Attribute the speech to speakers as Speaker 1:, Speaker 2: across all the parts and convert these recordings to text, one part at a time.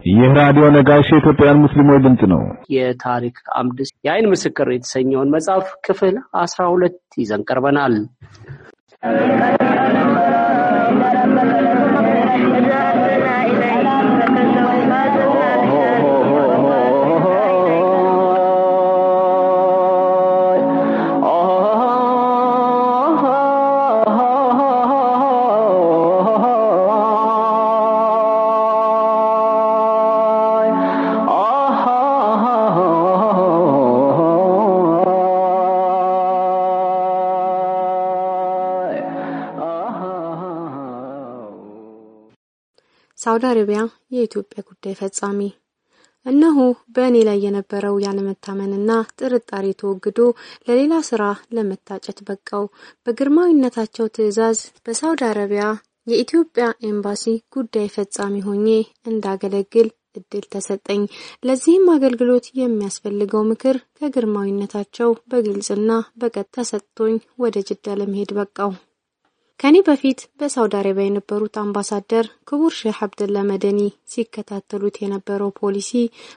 Speaker 1: ይህ ራዲዮ ነጋሽ የኢትዮጵያውያን ሙስሊሞች ድምፅ ነው።
Speaker 2: የታሪክ አምድ የአይን ምስክር የተሰኘውን መጽሐፍ ክፍል አስራ ሁለት ይዘን ቀርበናል።
Speaker 3: ሳውዲ አረቢያ የኢትዮጵያ ጉዳይ ፈጻሚ። እነሆ በእኔ ላይ የነበረው ያለመታመንና ጥርጣሬ ተወግዶ ለሌላ ስራ ለመታጨት በቃው። በግርማዊነታቸው ትዕዛዝ በሳውዲ አረቢያ የኢትዮጵያ ኤምባሲ ጉዳይ ፈጻሚ ሆኜ እንዳገለግል እድል ተሰጠኝ። ለዚህም አገልግሎት የሚያስፈልገው ምክር ከግርማዊነታቸው በግልጽና በቀጥ ተሰጥቶኝ ወደ ጅዳ ለመሄድ በቃው። ከኔ በፊት በሳውዲ አረቢያ የነበሩት አምባሳደር ክቡር ሼህ አብደላ መደኒ ሲከታተሉት የነበረው ፖሊሲ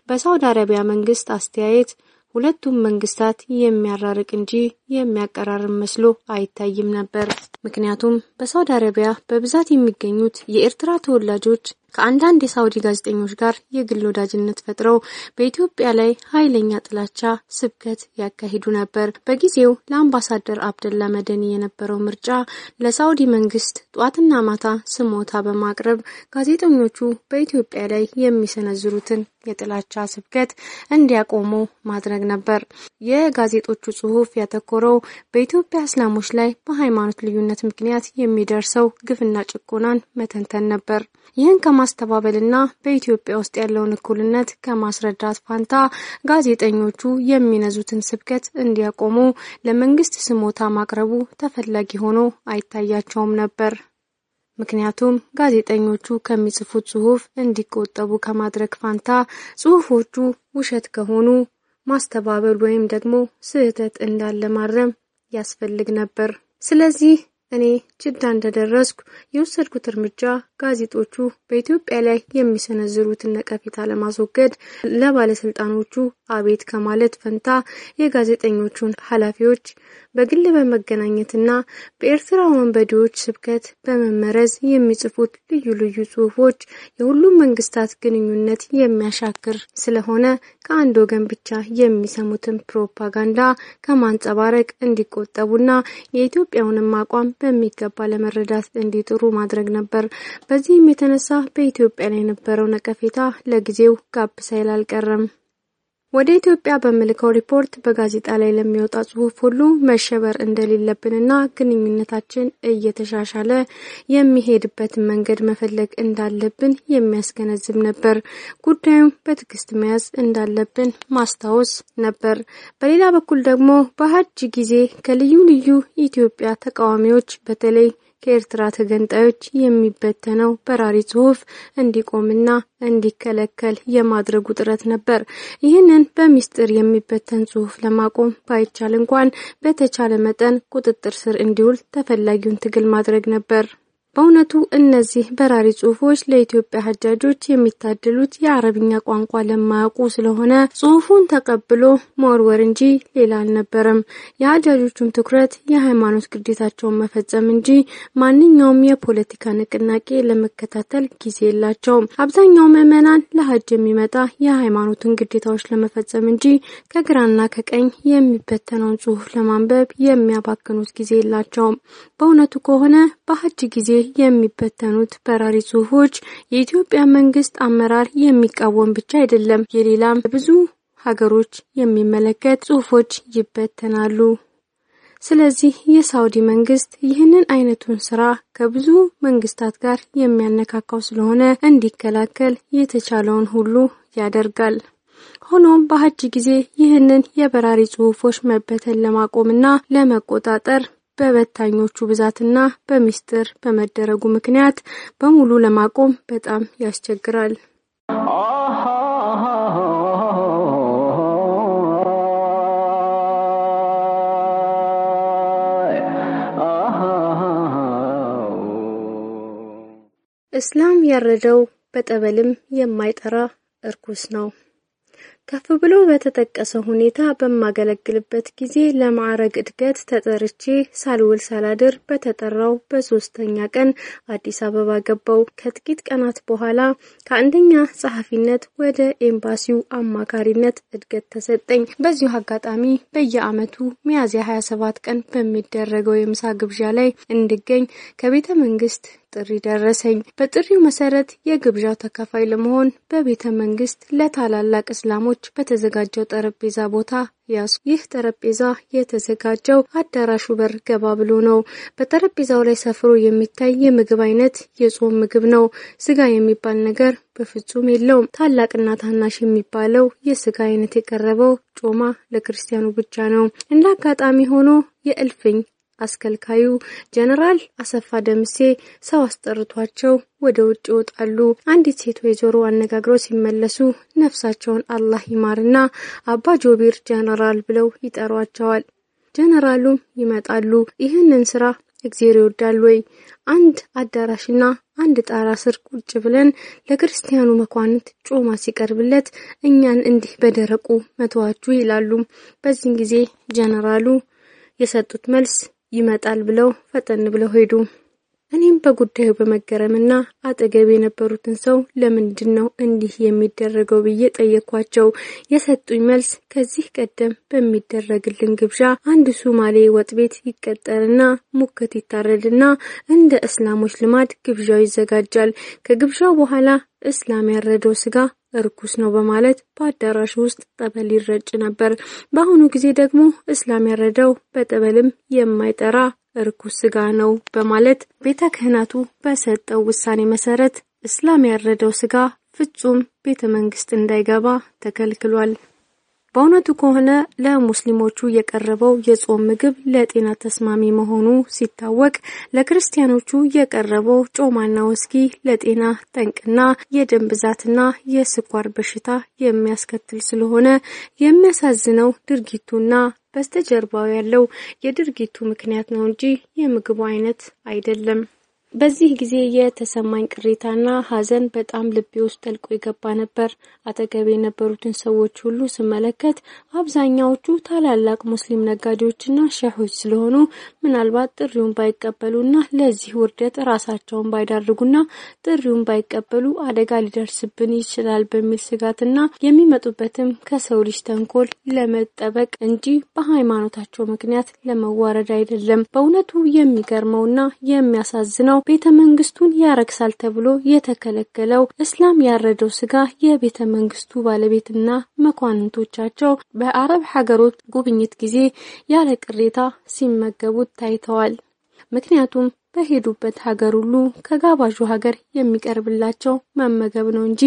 Speaker 3: በሳውዲ አረቢያ መንግስት አስተያየት ሁለቱም መንግስታት የሚያራርቅ እንጂ የሚያቀራርብ መስሎ አይታይም ነበር። ምክንያቱም በሳውዲ አረቢያ በብዛት የሚገኙት የኤርትራ ተወላጆች ከአንዳንድ የሳውዲ ጋዜጠኞች ጋር የግል ወዳጅነት ፈጥረው በኢትዮጵያ ላይ ኃይለኛ ጥላቻ ስብከት ያካሂዱ ነበር። በጊዜው ለአምባሳደር አብደላ መደኒ የነበረው ምርጫ ለሳውዲ መንግስት ጧትና ማታ ስሞታ በማቅረብ ጋዜጠኞቹ በኢትዮጵያ ላይ የሚሰነዝሩትን የጥላቻ ስብከት እንዲያቆሙ ማድረግ ነበር። የጋዜጦቹ ጽሑፍ ያተኮረው በኢትዮጵያ እስላሞች ላይ በሃይማኖት ልዩነት ምክንያት የሚደርሰው ግፍና ጭቆናን መተንተን ነበር። ይህን ከማስተባበልና በኢትዮጵያ ውስጥ ያለውን እኩልነት ከማስረዳት ፋንታ ጋዜጠኞቹ የሚነዙትን ስብከት እንዲያቆሙ ለመንግስት ስሞታ ማቅረቡ ተፈላጊ ሆኖ አይታያቸውም ነበር። ምክንያቱም ጋዜጠኞቹ ከሚጽፉት ጽሑፍ እንዲቆጠቡ ከማድረግ ፋንታ ጽሑፎቹ ውሸት ከሆኑ ማስተባበል ወይም ደግሞ ስህተት እንዳለ ማረም ያስፈልግ ነበር። ስለዚህ እኔ ጅዳ እንደደረስኩ የወሰድኩት እርምጃ ጋዜጦቹ በኢትዮጵያ ላይ የሚሰነዝሩትን ነቀፌታ ለማስወገድ ለባለስልጣኖቹ አቤት ከማለት ፈንታ የጋዜጠኞቹን ኃላፊዎች በግል በመገናኘትና በኤርትራ ወንበዴዎች ስብከት በመመረዝ የሚጽፉት ልዩ ልዩ ጽሑፎች የሁሉም መንግስታት ግንኙነት የሚያሻክር ስለሆነ ከአንድ ወገን ብቻ የሚሰሙትን ፕሮፓጋንዳ ከማንጸባረቅ እንዲቆጠቡና የኢትዮጵያውንም አቋም በሚገባ ለመረዳት እንዲጥሩ ማድረግ ነበር። በዚህም የተነሳ በኢትዮጵያ ላይ የነበረው ነቀፌታ ለጊዜው ጋብ ሳይል አልቀረም። ወደ ኢትዮጵያ በምልከው ሪፖርት በጋዜጣ ላይ ለሚወጣ ጽሑፍ ሁሉ መሸበር እንደሌለብንና ግንኙነታችን እየተሻሻለ የሚሄድበትን መንገድ መፈለግ እንዳለብን የሚያስገነዝብ ነበር። ጉዳዩም በትዕግስት መያዝ እንዳለብን ማስታወስ ነበር። በሌላ በኩል ደግሞ በሀጅ ጊዜ ከልዩ ልዩ ኢትዮጵያ ተቃዋሚዎች በተለይ ከኤርትራ ተገንጣዮች የሚበተነው በራሪ ጽሑፍ እንዲቆምና እንዲከለከል የማድረጉ ጥረት ነበር። ይህንን በሚስጥር የሚበተን ጽሑፍ ለማቆም ባይቻል እንኳን በተቻለ መጠን ቁጥጥር ስር እንዲውል ተፈላጊውን ትግል ማድረግ ነበር። በእውነቱ እነዚህ በራሪ ጽሑፎች ለኢትዮጵያ ሀጃጆች የሚታደሉት የአረብኛ ቋንቋ ለማያውቁ ስለሆነ ጽሑፉን ተቀብሎ መወርወር እንጂ ሌላ አልነበረም። የሀጃጆቹም ትኩረት የሃይማኖት ግዴታቸውን መፈጸም እንጂ ማንኛውም የፖለቲካ ንቅናቄ ለመከታተል ጊዜ የላቸውም። አብዛኛው ምዕመናን ለሀጅ የሚመጣ የሃይማኖትን ግዴታዎች ለመፈጸም እንጂ ከግራና ከቀኝ የሚበተነውን ጽሑፍ ለማንበብ የሚያባክኑት ጊዜ የላቸውም። በእውነቱ ከሆነ በሀጅ ጊዜ የሚበተኑት በራሪ ጽሑፎች የኢትዮጵያ መንግስት አመራር የሚቃወም ብቻ አይደለም፣ የሌላም ብዙ ሀገሮች የሚመለከት ጽሑፎች ይበተናሉ። ስለዚህ የሳውዲ መንግስት ይህንን አይነቱን ስራ ከብዙ መንግስታት ጋር የሚያነካካው ስለሆነ እንዲከላከል የተቻለውን ሁሉ ያደርጋል። ሆኖም በሀጅ ጊዜ ይህንን የበራሪ ጽሑፎች መበተን ለማቆምና ለመቆጣጠር በበታኞቹ ብዛትና በሚስጥር በመደረጉ ምክንያት በሙሉ ለማቆም በጣም ያስቸግራል። እስላም ያረደው በጠበልም የማይጠራ እርኩስ ነው። ከፍ ብሎ በተጠቀሰ ሁኔታ በማገለግልበት ጊዜ ለማዕረግ እድገት ተጠርቼ ሳልውል ሳላድር በተጠራው በሶስተኛ ቀን አዲስ አበባ ገባው። ከጥቂት ቀናት በኋላ ከአንደኛ ጸሐፊነት ወደ ኤምባሲው አማካሪነት እድገት ተሰጠኝ። በዚሁ አጋጣሚ በየዓመቱ ሚያዝያ 27 ቀን በሚደረገው የምሳ ግብዣ ላይ እንድገኝ ከቤተ መንግስት ጥሪ ደረሰኝ። በጥሪው መሰረት የግብዣው ተካፋይ ለመሆን በቤተ መንግስት ለታላላቅ እስላሞች በተዘጋጀው ጠረጴዛ ቦታ ያሱ። ይህ ጠረጴዛ የተዘጋጀው አዳራሹ በር ገባ ብሎ ነው። በጠረጴዛው ላይ ሰፍሮ የሚታይ የምግብ አይነት የጾም ምግብ ነው። ስጋ የሚባል ነገር በፍጹም የለውም። ታላቅና ታናሽ የሚባለው የስጋ አይነት የቀረበው ጮማ ለክርስቲያኑ ብቻ ነው። እንደ አጋጣሚ ሆኖ የእልፍኝ አስከልካዩ ጀነራል አሰፋ ደምሴ ሰው አስጠርቷቸው ወደ ውጭ ይወጣሉ። አንዲት ሴት ወይዘሮ አነጋግረው ሲመለሱ ነፍሳቸውን አላህ ይማርና አባ ጆቢር ጀነራል ብለው ይጠሯቸዋል። ጀነራሉም ይመጣሉ። ይህንን ስራ እግዜር ይወዳል ወይ? አንድ አዳራሽና አንድ ጣራ ስር ቁጭ ብለን ለክርስቲያኑ መኳንንት ጮማ ሲቀርብለት እኛን እንዲህ በደረቁ መተዋችሁ ይላሉ። በዚህን ጊዜ ጀነራሉ የሰጡት መልስ ይመጣል ብለው ፈጠን ብለው ሄዱ። እኔም በጉዳዩ በመገረምና አጠገብ የነበሩትን ሰው ለምንድን ነው እንዲህ የሚደረገው ብዬ ጠየኳቸው። የሰጡኝ መልስ ከዚህ ቀደም በሚደረግልን ግብዣ አንድ ሱማሌ ወጥ ቤት ይቀጠርና ሙክት ይታረድና እንደ እስላሞች ልማድ ግብዣው ይዘጋጃል። ከግብዣው በኋላ እስላም ያረደው ስጋ እርኩስ ነው በማለት በአዳራሹ ውስጥ ጠበል ይረጭ ነበር። በአሁኑ ጊዜ ደግሞ እስላም ያረደው በጠበልም የማይጠራ እርኩስ ስጋ ነው በማለት ቤተ ክህነቱ በሰጠው ውሳኔ መሰረት እስላም ያረደው ስጋ ፍጹም ቤተ መንግስት እንዳይገባ ተከልክሏል። በእውነቱ ከሆነ ለሙስሊሞቹ የቀረበው የጾም ምግብ ለጤና ተስማሚ መሆኑ ሲታወቅ ለክርስቲያኖቹ የቀረበው ጮማና ወስኪ ለጤና ጠንቅና የደም ብዛትና የስኳር በሽታ የሚያስከትል ስለሆነ የሚያሳዝነው ድርጊቱና በስተጀርባው ያለው የድርጊቱ ምክንያት ነው እንጂ የምግቡ አይነት አይደለም። በዚህ ጊዜ የተሰማኝ ቅሬታና ሐዘን በጣም ልቤ ውስጥ ጠልቆ የገባ ነበር። አጠገቤ የነበሩትን ሰዎች ሁሉ ስመለከት አብዛኛዎቹ ታላላቅ ሙስሊም ነጋዴዎችና ሸሆች ስለሆኑ ምናልባት ጥሪውን ባይቀበሉና ለዚህ ውርደት ራሳቸውን ባይዳርጉና ጥሪውን ባይቀበሉ አደጋ ሊደርስብን ይችላል በሚል ስጋትና የሚመጡበትም ከሰው ልጅ ተንኮል ለመጠበቅ እንጂ በሃይማኖታቸው ምክንያት ለመዋረድ አይደለም። በእውነቱ የሚገርመውና የሚያሳዝነው ቤተ መንግስቱን ያረክሳል ተብሎ የተከለከለው እስላም ያረደው ስጋ የቤተ መንግስቱ ባለቤትና መኳንንቶቻቸው በአረብ ሀገሮች ጉብኝት ጊዜ ያለ ቅሬታ ሲመገቡት ታይተዋል። ምክንያቱም በሄዱበት ሀገር ሁሉ ከጋባዡ ሀገር የሚቀርብላቸው መመገብ ነው እንጂ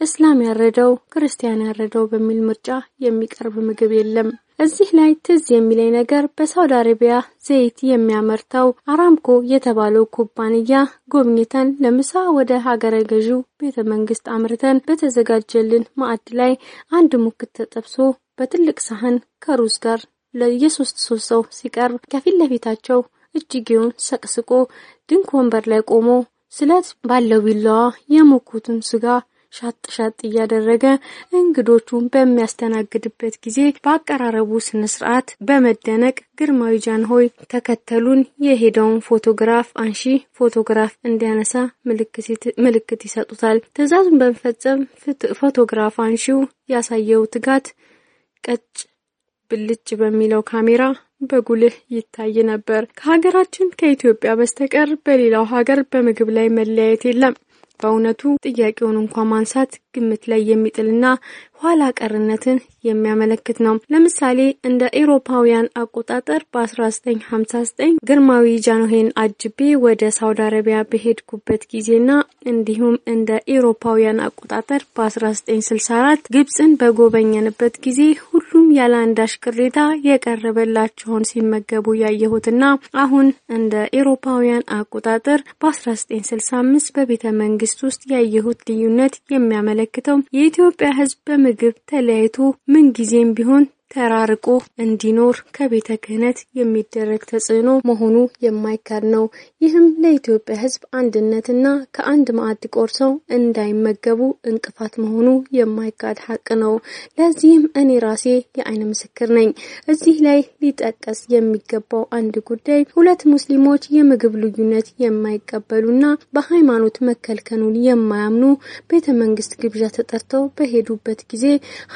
Speaker 3: እስላም ያረደው ክርስቲያን ያረደው በሚል ምርጫ የሚቀርብ ምግብ የለም። እዚህ ላይ ትዝ የሚለኝ ነገር በሳውዲ አረቢያ ዘይት የሚያመርተው አራምኮ የተባለው ኩባንያ ጎብኝተን ለምሳ ወደ ሀገረ ገዢው ቤተ መንግስት አምርተን በተዘጋጀልን ማዕድ ላይ አንድ ሙክት ተጠብሶ በትልቅ ሳህን ከሩዝ ጋር ለየሶስት ሶስት ሰው ሲቀርብ ከፊት ለፊታቸው እጅጌውን ሰቅስቆ ድንክ ወንበር ላይ ቆሞ ስለት ባለው ቢላዋ የሙኩቱን ስጋ ሻጥ ሻጥ እያደረገ እንግዶቹን በሚያስተናግድበት ጊዜ በአቀራረቡ ስነ ስርዓት በመደነቅ ግርማዊ ጃንሆይ ተከተሉን የሄደውን ፎቶግራፍ አንሺ ፎቶግራፍ እንዲያነሳ ምልክት ይሰጡታል። ትዕዛዙን በመፈጸም ፎቶግራፍ አንሺው ያሳየው ትጋት ቀጭ ብልጭ በሚለው ካሜራ በጉልህ ይታይ ነበር። ከሀገራችን ከኢትዮጵያ በስተቀር በሌላው ሀገር በምግብ ላይ መለያየት የለም። በእውነቱ ጥያቄውን እንኳን ማንሳት ግምት ላይ የሚጥልና ኋላ ቀርነትን የሚያመለክት ነው። ለምሳሌ እንደ ኤሮፓውያን አቆጣጠር በ1959 ግርማዊ ጃንሆይን አጅቤ ወደ ሳውዲ አረቢያ በሄድኩበት ጊዜና እንዲሁም እንደ ኤሮፓውያን አቆጣጠር በ1964 ግብፅን በጎበኘንበት ጊዜ ሁሉም ያለ አንዳች ቅሬታ የቀረበላቸውን ሲመገቡ ያየሁትና አሁን እንደ ኤሮፓውያን አቆጣጠር በ1965 በቤተ መንግስት ውስጥ ያየሁት ልዩነት የሚያመለክተው የኢትዮጵያ ሕዝብ በምግብ ተለያይቶ ምን ጊዜም ቢሆን ተራርቆ እንዲኖር ከቤተ ክህነት የሚደረግ ተጽዕኖ መሆኑ የማይካድ ነው። ይህም ለኢትዮጵያ ሕዝብ አንድነትና ከአንድ ማዕድ ቆርሰው እንዳይመገቡ እንቅፋት መሆኑ የማይካድ ሀቅ ነው። ለዚህም እኔ ራሴ የዓይን ምስክር ነኝ። እዚህ ላይ ሊጠቀስ የሚገባው አንድ ጉዳይ ሁለት ሙስሊሞች የምግብ ልዩነት የማይቀበሉና በሃይማኖት መከልከሉን የማያምኑ ቤተ መንግስት ግብዣ ተጠርተው በሄዱበት ጊዜ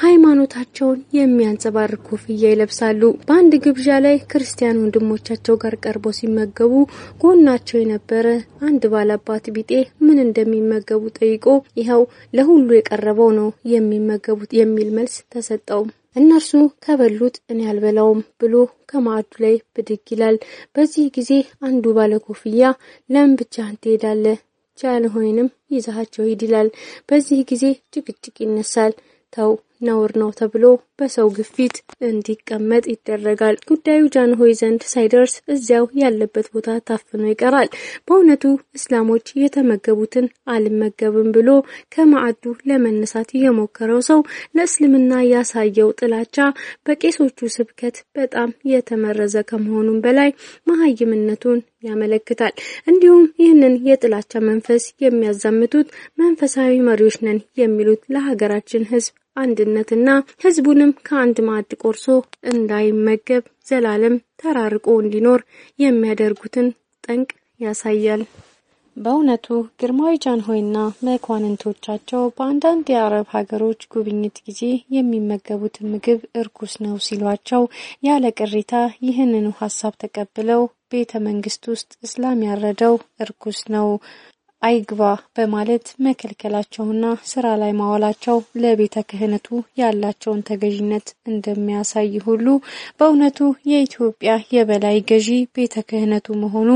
Speaker 3: ሃይማኖታቸውን የሚያንጸባ ባር ኮፍያ ይለብሳሉ። በአንድ ግብዣ ላይ ክርስቲያን ወንድሞቻቸው ጋር ቀርበው ሲመገቡ ጎናቸው የነበረ አንድ ባላባት ቢጤ ምን እንደሚመገቡ ጠይቆ ይኸው ለሁሉ የቀረበው ነው የሚመገቡት የሚል መልስ ተሰጠው። እነርሱ ከበሉት እኔ አልበላውም ብሎ ከማዕዱ ላይ ብድግ ይላል። በዚህ ጊዜ አንዱ ባለ ኮፍያ ለምን ብቻህን ትሄዳለህ? ጃንሆይንም ይዛሃቸው ሂድ ይላል። በዚህ ጊዜ ጭቅጭቅ ይነሳል። ተው ነውር ነው ተብሎ በሰው ግፊት እንዲቀመጥ ይደረጋል። ጉዳዩ ጃንሆይ ዘንድ ሳይደርስ እዚያው ያለበት ቦታ ታፍኖ ይቀራል። በእውነቱ እስላሞች የተመገቡትን አልመገብም ብሎ ከማዕዱ ለመነሳት የሞከረው ሰው ለእስልምና ያሳየው ጥላቻ በቄሶቹ ስብከት በጣም የተመረዘ ከመሆኑም በላይ መሀይምነቱን ያመለክታል። እንዲሁም ይህንን የጥላቻ መንፈስ የሚያዛምቱት መንፈሳዊ መሪዎች ነን የሚሉት ለሀገራችን ሕዝብ አንድነትና ህዝቡንም ከአንድ ማዕድ ቆርሶ እንዳይመገብ ዘላለም ተራርቆ እንዲኖር የሚያደርጉትን ጠንቅ ያሳያል። በእውነቱ ግርማዊ ጃንሆይና መኳንንቶቻቸው በአንዳንድ የአረብ ሀገሮች ጉብኝት ጊዜ የሚመገቡትን ምግብ እርኩስ ነው ሲሏቸው ያለ ቅሬታ ይህንኑ ሀሳብ ተቀብለው ቤተ መንግስት ውስጥ እስላም ያረደው እርኩስ ነው አይግባ በማለት መከልከላቸውና ስራ ላይ ማዋላቸው ለቤተ ክህነቱ ያላቸውን ተገዥነት እንደሚያሳይ ሁሉ በእውነቱ የኢትዮጵያ የበላይ ገዢ ቤተ ክህነቱ መሆኑ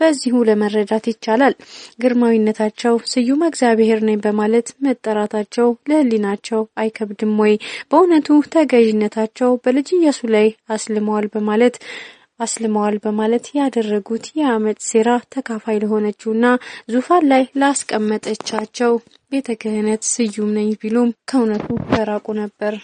Speaker 3: በዚሁ ለመረዳት ይቻላል። ግርማዊነታቸው ስዩም እግዚአብሔር ነኝ በማለት መጠራታቸው ለሕሊናቸው አይከብድም ወይ? በእውነቱ ተገዥነታቸው በልጅ ኢያሱ ላይ አስልመዋል በማለት አስልመዋል በማለት ያደረጉት የአመፅ ሴራ ተካፋይ ለሆነችውና ዙፋን ላይ ላስቀመጠቻቸው ቤተ ክህነት ስዩም ነኝ ቢሉም ከእውነቱ በራቁ ነበር።